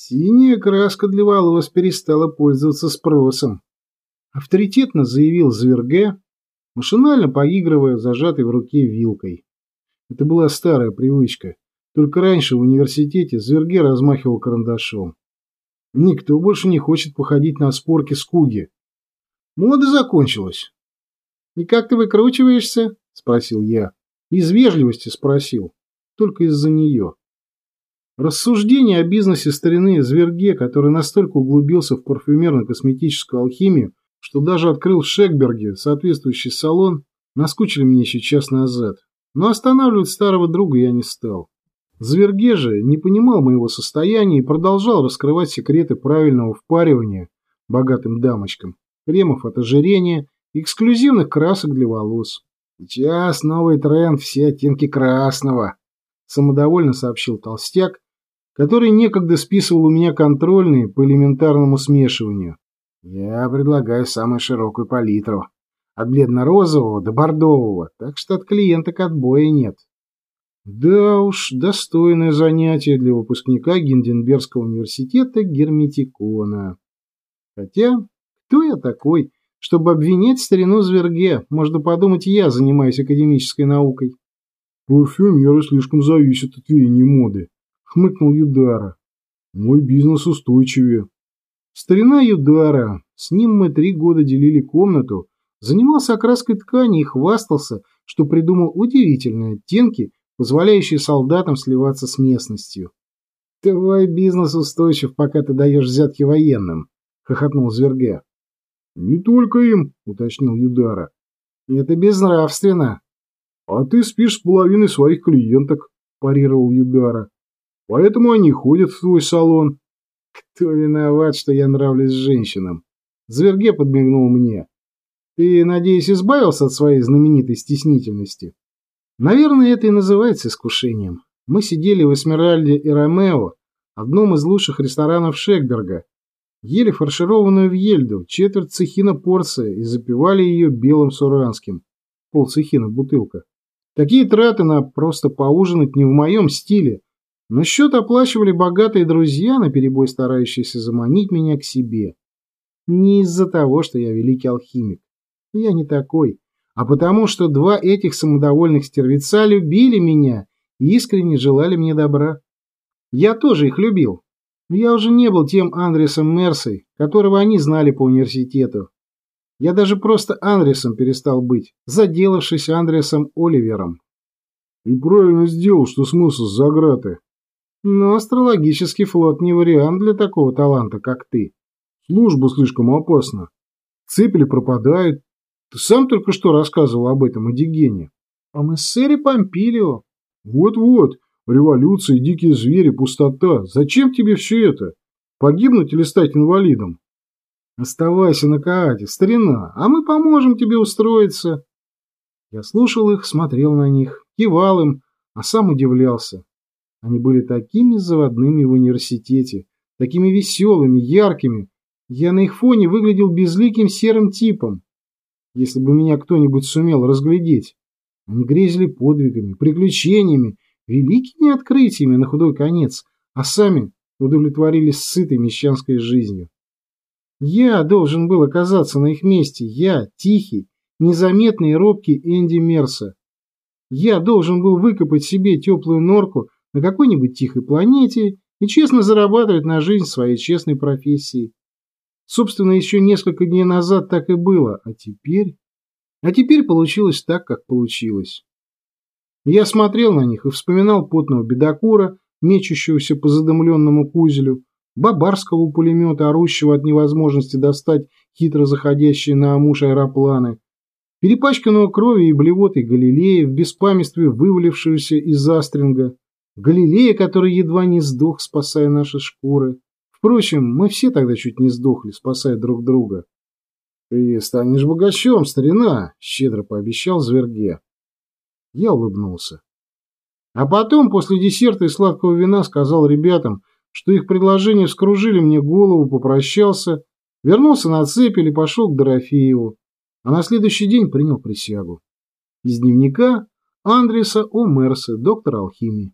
Синяя краска для волос перестала пользоваться спросом. Авторитетно заявил Зверге, машинально поигрывая зажатой в руке вилкой. Это была старая привычка. Только раньше в университете Зверге размахивал карандашом. Никто больше не хочет походить на спорки с Куги. Мода закончилась. «И как ты выкручиваешься?» – спросил я. Из вежливости спросил. Только из-за нее. Рассуждение о бизнесе старины Зверге, который настолько углубился в парфюмерно-косметическую алхимию, что даже открыл в Шекберге соответствующий салон, наскучили мне еще час назад. Но останавливать старого друга я не стал. Зверге же не понимал моего состояния и продолжал раскрывать секреты правильного впаривания богатым дамочкам, кремов от ожирения, эксклюзивных красок для волос. Сейчас новый тренд – все оттенки красного, самодовольно сообщил толстяк, который некогда списывал у меня контрольные по элементарному смешиванию. Я предлагаю самую широкую палитру. От бледно-розового до бордового, так что от клиенток отбоя нет. Да уж, достойное занятие для выпускника Гинденбергского университета герметикона. Хотя, кто я такой, чтобы обвинять старину Зверге? Можно подумать, я занимаюсь академической наукой. Парфюмеры слишком зависят от веяний моды хмыкнул Юдара. Мой бизнес устойчивее. Старина Юдара, с ним мы три года делили комнату, занимался окраской ткани и хвастался, что придумал удивительные оттенки, позволяющие солдатам сливаться с местностью. «Твой бизнес устойчив, пока ты даешь взятки военным», — хохотнул Зверге. «Не только им», — уточнил Юдара. «Это безнравственно». «А ты спишь с половиной своих клиенток», – парировал Юдара. Поэтому они ходят в твой салон. Кто виноват, что я нравлюсь женщинам? Зверге подмигнул мне. Ты, надеюсь, избавился от своей знаменитой стеснительности? Наверное, это и называется искушением. Мы сидели в Эсмеральде и Ромео, одном из лучших ресторанов Шекберга, ели фаршированную вьельду, четверть цехина порция и запивали ее белым суранским. Пол цехина бутылка. Такие траты на просто поужинать не в моем стиле, но счет оплачивали богатые друзья, наперебой старающиеся заманить меня к себе. Не из-за того, что я великий алхимик. Я не такой. А потому, что два этих самодовольных стервеца любили меня и искренне желали мне добра. Я тоже их любил. Но я уже не был тем Андресом Мерсой, которого они знали по университету. Я даже просто Андресом перестал быть, заделавшись Андресом Оливером. И правильно сделал, что смысл с заграты, но астрологический флот не вариант для такого таланта, как ты. Служба слишком опасна. Цепели пропадают. Ты сам только что рассказывал об этом Адигене. О мессере Помпилио. Вот-вот. Революция, дикие звери, пустота. Зачем тебе все это? Погибнуть или стать инвалидом? Оставайся на Каате, старина, а мы поможем тебе устроиться. Я слушал их, смотрел на них, кивал им, а сам удивлялся. Они были такими заводными в университете, такими веселыми, яркими. Я на их фоне выглядел безликим серым типом. Если бы меня кто-нибудь сумел разглядеть. Они грезили подвигами, приключениями, великими открытиями на худой конец, а сами удовлетворились сытой мещанской жизнью. Я должен был оказаться на их месте, я, тихий, незаметный и робкий Энди Мерса. Я должен был выкопать себе теплую норку на какой-нибудь тихой планете и честно зарабатывать на жизнь своей честной профессией. Собственно, еще несколько дней назад так и было, а теперь... А теперь получилось так, как получилось. Я смотрел на них и вспоминал потного бедокура, мечущегося по задымленному кузелю, бабарского пулемета, орущего от невозможности достать хитро заходящие на амуш аэропланы, перепачканного крови и блевотой Галилея в беспамятстве вывалившегося из застринга, Галилея, который едва не сдох, спасая наши шкуры. Впрочем, мы все тогда чуть не сдохли, спасая друг друга. — Ты станешь богачом, старина, — щедро пообещал Зверге. Я улыбнулся. А потом, после десерта и сладкого вина, сказал ребятам, что их предложение вскружили мне голову, попрощался, вернулся на цепель и пошел к Дорофееву, а на следующий день принял присягу. Из дневника Андреса О. Мерса, доктора алхимии.